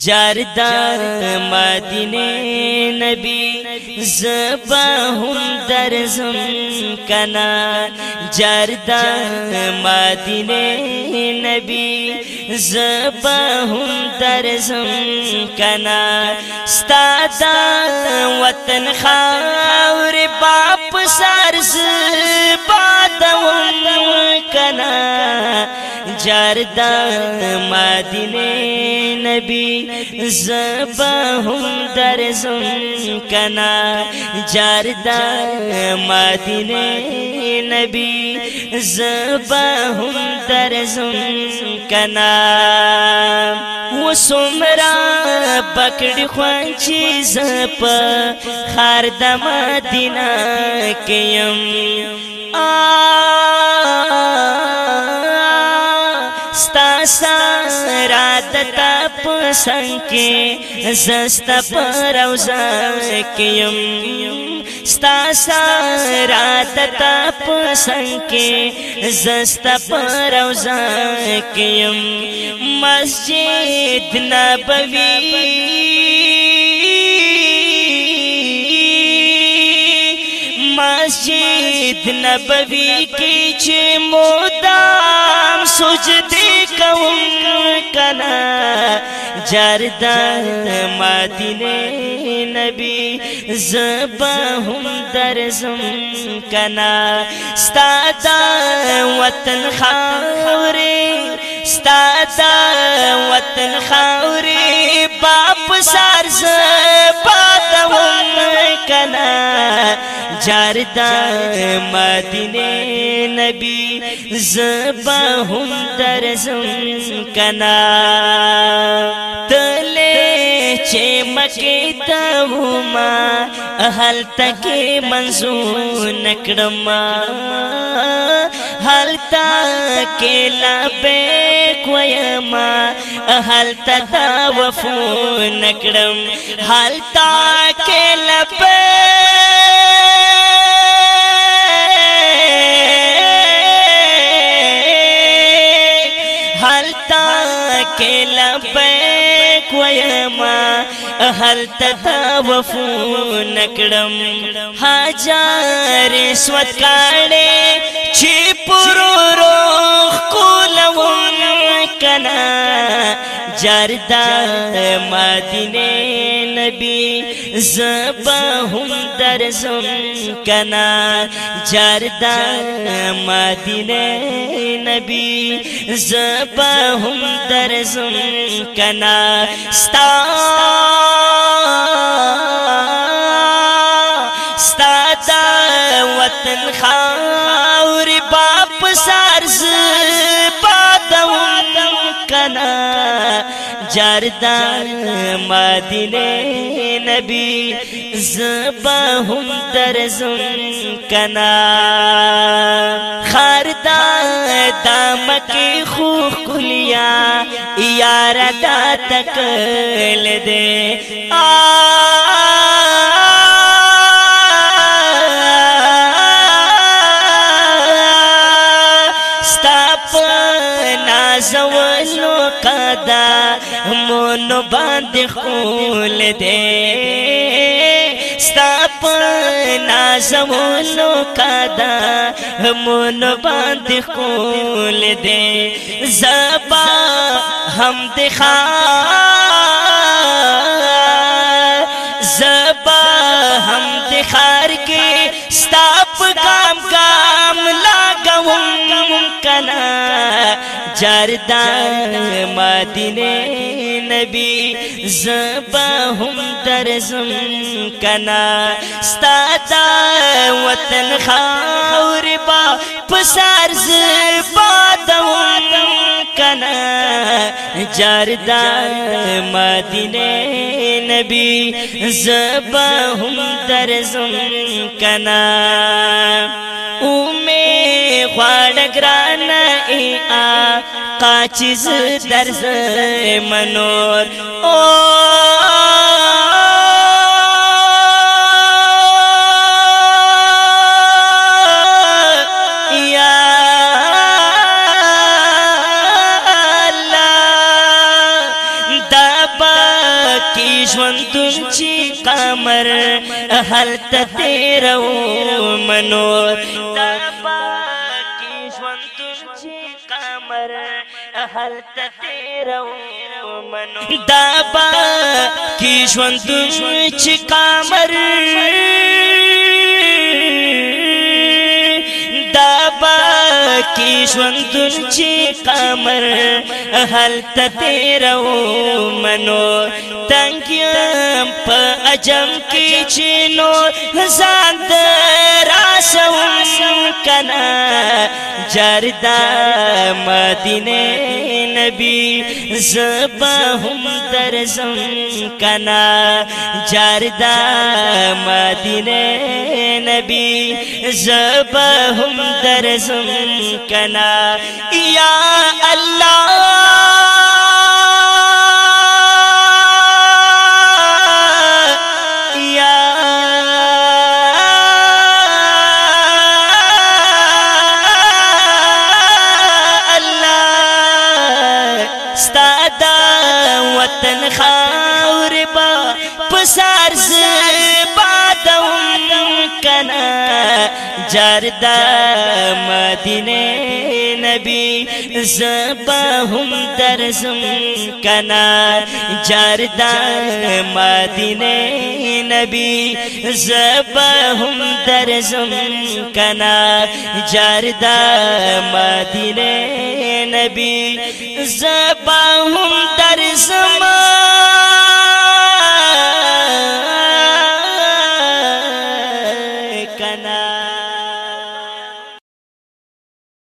جاردار مدینه نبی زبا هم درزم کنا جاردار مدینه نبی زبا هم درزم کنا ستادا وطن خاور باپ سارز بادوم کنا جاردا مدینه نبی زبهم درزم کنا جاردا مدینه نبی زبهم درزم کنا وسمرا پکړی خوان چی زپ خار د مدینه کیم آ ستا را د تپ سنکي زست پر روزا کیم ستا سارا د تپ سنکي زست پر روزا کیم مسجد نبوي مسجد نبوي کې چې مودام سجد کوم کنا جاردان مدینه نبی زبا هم درزم کنا ستادا وطن خاوري ستادا وطن خاوري باپ سارزه چارتا مدینه نبی زبا هم درزم کنا تلے چه مکی تا هما احل تکی منزون نکڑما حل تکی لبیک ویما احل تتا وفون نکڑم حل تکی لبیک کې لبیک ویما هر تتا وفو نکړم هزار سوت کاړې چې پرورو کولوم کنا جرہ مدن نبی زب در زم کنا جردہ مدنبی زب در زم کا ننا ستا وطن خاور باپ سارز پاد جاردان مدینه نبی زبا هم درزم کنا خاردا دامکی خوخ کلیا یارا دا تکل دے آ نازولو قدا مونو باندې خول دے ستا پر نازولو قدا مونو باندې خول دے زبا هم دخا کنا جردان نبی زبا جردن درزم کنا وطن خاور با پسار زبا پار کنا جاردا مدینه نبی زبا هم درزم کنا اومه خوړ ګران ای آ قاچز درز منور او کې ژوند چې قمر هل ته تیرو منو هل ته تیرو منو دا با کې ژوند چې قمر دا با کی ژوندون چې قمر هلته تیرو منو تنگ یم په اجم کې چې نو ځان دراسوم کنا جردا مدینه نبی زبا هم درزم کنا جردا مدینه نبی زبا هم درزم کنا یا الله سر سے پاتا ہوں کہنا جردہ مدن نبی زبہ درزم کنا جردہ مدن نبی زبہ درزم کنا جر دہ مدنبی زباہ ترزم